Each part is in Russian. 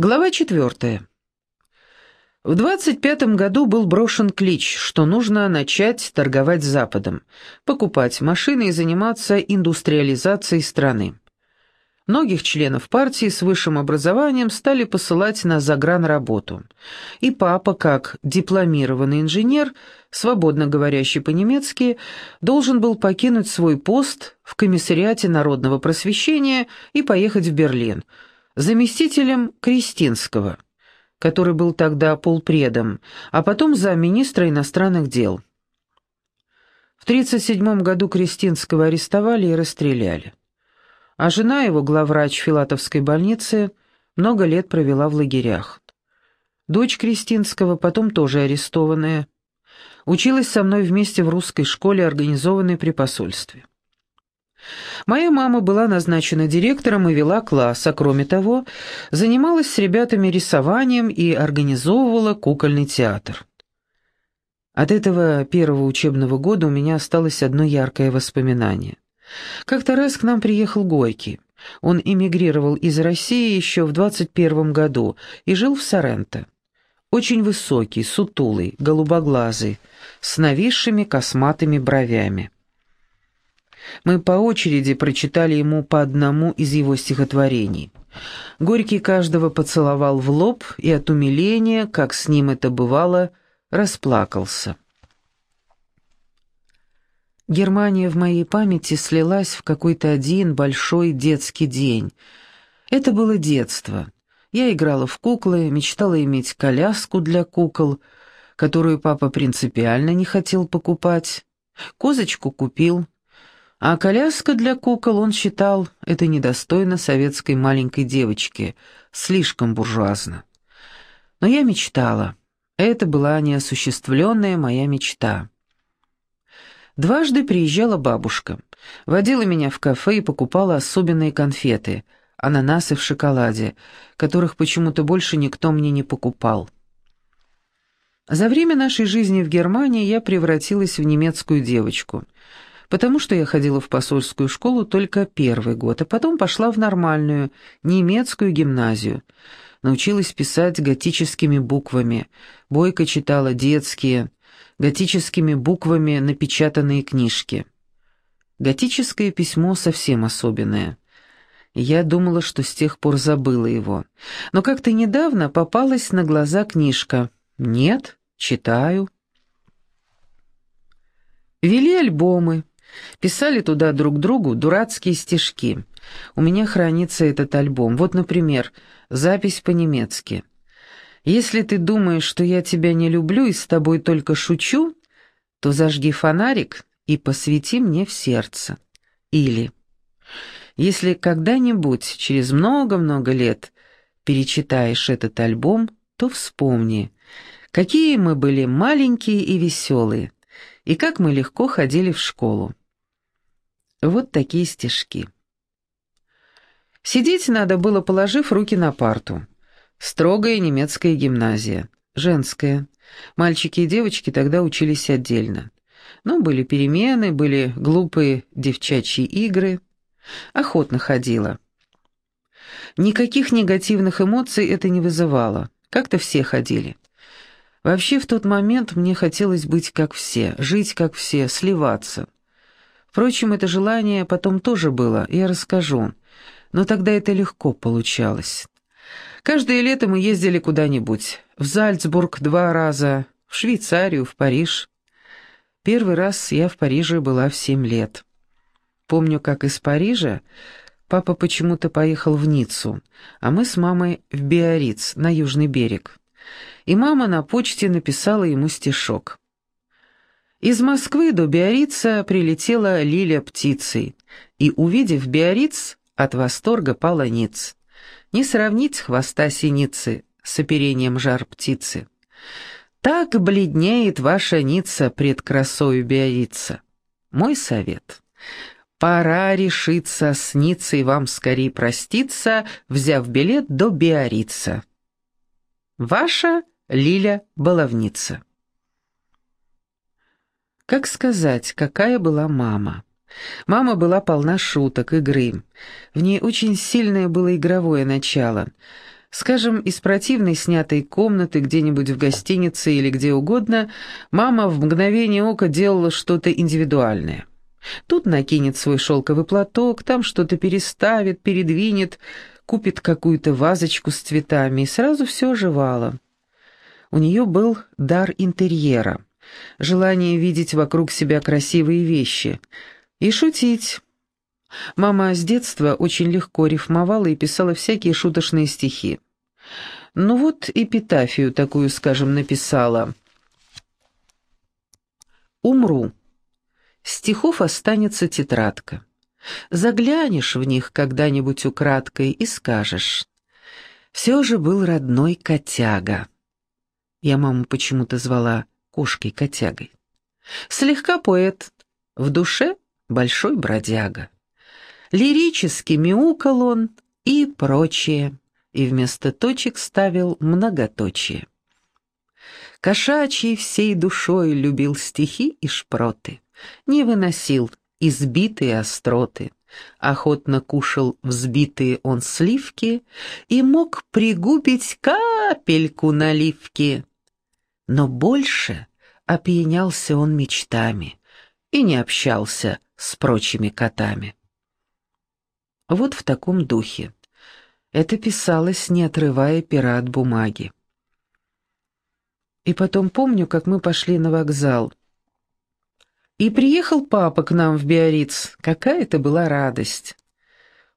Глава четвертая. В 25-м году был брошен клич, что нужно начать торговать Западом, покупать машины и заниматься индустриализацией страны. Многих членов партии с высшим образованием стали посылать на загранработу. И папа, как дипломированный инженер, свободно говорящий по-немецки, должен был покинуть свой пост в комиссариате народного просвещения и поехать в Берлин – заместителем Кристинского, который был тогда полпредом, а потом замминистра иностранных дел. В 1937 году Кристинского арестовали и расстреляли. А жена его, главврач Филатовской больницы, много лет провела в лагерях. Дочь Кристинского, потом тоже арестованная, училась со мной вместе в русской школе, организованной при посольстве. Моя мама была назначена директором и вела класс, а кроме того, занималась с ребятами рисованием и организовывала кукольный театр. От этого первого учебного года у меня осталось одно яркое воспоминание. Как-то раз к нам приехал Горький. Он эмигрировал из России еще в 21 году и жил в Соренто. Очень высокий, сутулый, голубоглазый, с нависшими косматыми бровями. Мы по очереди прочитали ему по одному из его стихотворений. Горький каждого поцеловал в лоб и от умиления, как с ним это бывало, расплакался. Германия в моей памяти слилась в какой-то один большой детский день. Это было детство. Я играла в куклы, мечтала иметь коляску для кукол, которую папа принципиально не хотел покупать. Козочку купил, а коляска для кукол, он считал, это недостойно советской маленькой девочки, слишком буржуазно. Но я мечтала. Это была неосуществленная моя мечта. Дважды приезжала бабушка, водила меня в кафе и покупала особенные конфеты, ананасы в шоколаде, которых почему-то больше никто мне не покупал. За время нашей жизни в Германии я превратилась в немецкую девочку — потому что я ходила в посольскую школу только первый год, а потом пошла в нормальную, немецкую гимназию. Научилась писать готическими буквами, бойко читала детские, готическими буквами напечатанные книжки. Готическое письмо совсем особенное. Я думала, что с тех пор забыла его. Но как-то недавно попалась на глаза книжка. Нет, читаю. Вели альбомы, Писали туда друг другу дурацкие стишки. У меня хранится этот альбом. Вот, например, запись по-немецки. «Если ты думаешь, что я тебя не люблю и с тобой только шучу, то зажги фонарик и посвети мне в сердце». Или «Если когда-нибудь, через много-много лет, перечитаешь этот альбом, то вспомни, какие мы были маленькие и веселые, и как мы легко ходили в школу. Вот такие стишки. Сидеть надо было, положив руки на парту. Строгая немецкая гимназия. Женская. Мальчики и девочки тогда учились отдельно. Но были перемены, были глупые девчачьи игры. Охотно ходила. Никаких негативных эмоций это не вызывало. Как-то все ходили. Вообще в тот момент мне хотелось быть как все, жить как все, сливаться. Впрочем, это желание потом тоже было, я расскажу. Но тогда это легко получалось. Каждое лето мы ездили куда-нибудь. В Зальцбург два раза, в Швейцарию, в Париж. Первый раз я в Париже была в семь лет. Помню, как из Парижа папа почему-то поехал в Ниццу, а мы с мамой в Биориц, на южный берег. И мама на почте написала ему стишок. Из Москвы до Биорица прилетела Лиля птицей, и, увидев Биориц, от восторга пала ниц. Не сравнить хвоста синицы с оперением жар птицы. Так бледнеет ваша ница пред красою Биорица. Мой совет. Пора решиться с Ницей вам скорее проститься, взяв билет до Биорица. Ваша Лиля Баловница. Как сказать, какая была мама? Мама была полна шуток, игры. В ней очень сильное было игровое начало. Скажем, из противной снятой комнаты где-нибудь в гостинице или где угодно, мама в мгновение ока делала что-то индивидуальное. Тут накинет свой шелковый платок, там что-то переставит, передвинет, купит какую-то вазочку с цветами, и сразу все оживало. У нее был дар интерьера, желание видеть вокруг себя красивые вещи и шутить. Мама с детства очень легко рифмовала и писала всякие шуточные стихи. Ну вот эпитафию такую, скажем, написала. «Умру. Стихов останется тетрадка. Заглянешь в них когда-нибудь украдкой и скажешь. Все же был родной котяга». Я маму почему-то звала кошкой-котягой. Слегка поэт, в душе большой бродяга. Лирически мяукал он и прочее, и вместо точек ставил многоточие. Кошачий всей душой любил стихи и шпроты, не выносил избитые остроты, охотно кушал взбитые он сливки и мог пригубить капельку наливки. Но больше опьянялся он мечтами и не общался с прочими котами. Вот в таком духе. Это писалось, не отрывая пера от бумаги. И потом помню, как мы пошли на вокзал. И приехал папа к нам в Биориц. Какая это была радость.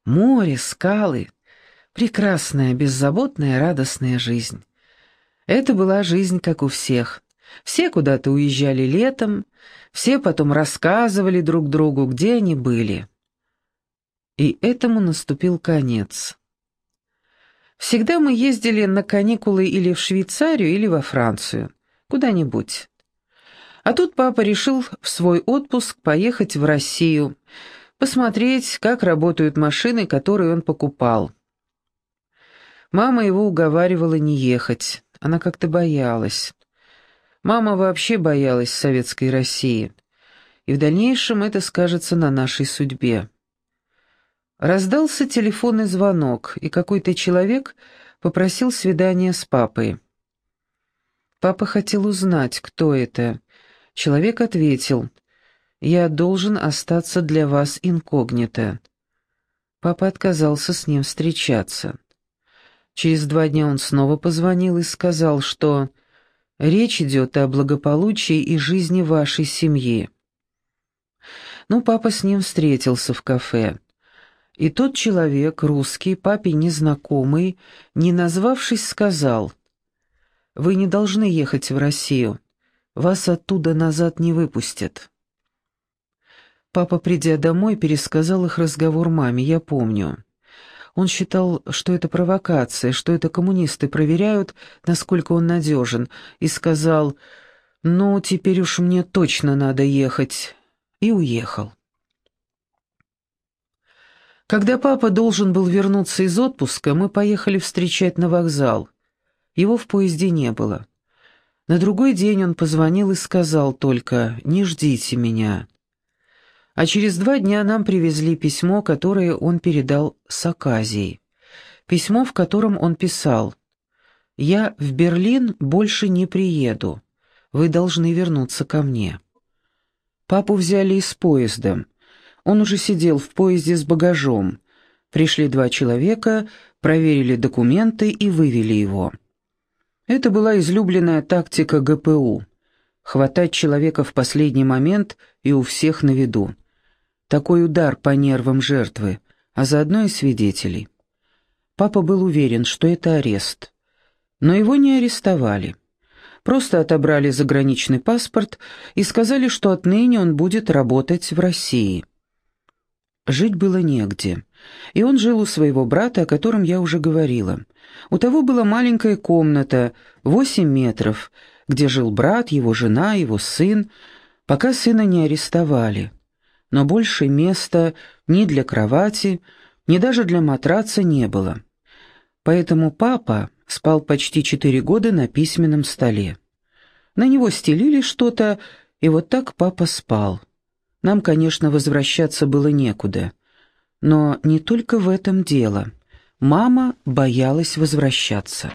Море, скалы, прекрасная, беззаботная, радостная жизнь. Это была жизнь, как у всех. Все куда-то уезжали летом, все потом рассказывали друг другу, где они были. И этому наступил конец. Всегда мы ездили на каникулы или в Швейцарию, или во Францию, куда-нибудь. А тут папа решил в свой отпуск поехать в Россию, посмотреть, как работают машины, которые он покупал. Мама его уговаривала не ехать, она как-то боялась. Мама вообще боялась советской России, и в дальнейшем это скажется на нашей судьбе. Раздался телефонный звонок, и какой-то человек попросил свидания с папой. Папа хотел узнать, кто это. Человек ответил, «Я должен остаться для вас инкогнито». Папа отказался с ним встречаться. Через два дня он снова позвонил и сказал, что речь идет о благополучии и жизни вашей семьи. Ну, папа с ним встретился в кафе. И тот человек, русский, папе незнакомый, не назвавшись, сказал, «Вы не должны ехать в Россию, вас оттуда назад не выпустят». Папа, придя домой, пересказал их разговор маме, я помню. Он считал, что это провокация, что это коммунисты проверяют, насколько он надежен, и сказал, «Ну, теперь уж мне точно надо ехать», и уехал. Когда папа должен был вернуться из отпуска, мы поехали встречать на вокзал. Его в поезде не было. На другой день он позвонил и сказал только «Не ждите меня». А через два дня нам привезли письмо, которое он передал с Аказией. Письмо, в котором он писал «Я в Берлин больше не приеду. Вы должны вернуться ко мне». Папу взяли из поезда. Он уже сидел в поезде с багажом. Пришли два человека, проверили документы и вывели его. Это была излюбленная тактика ГПУ — хватать человека в последний момент и у всех на виду. Такой удар по нервам жертвы, а заодно и свидетелей. Папа был уверен, что это арест. Но его не арестовали. Просто отобрали заграничный паспорт и сказали, что отныне он будет работать в России. Жить было негде. И он жил у своего брата, о котором я уже говорила. У того была маленькая комната, восемь метров, где жил брат, его жена, его сын, пока сына не арестовали. Но больше места ни для кровати, ни даже для матраца не было. Поэтому папа спал почти четыре года на письменном столе. На него стелили что-то, и вот так папа спал. Нам, конечно, возвращаться было некуда. Но не только в этом дело. Мама боялась возвращаться.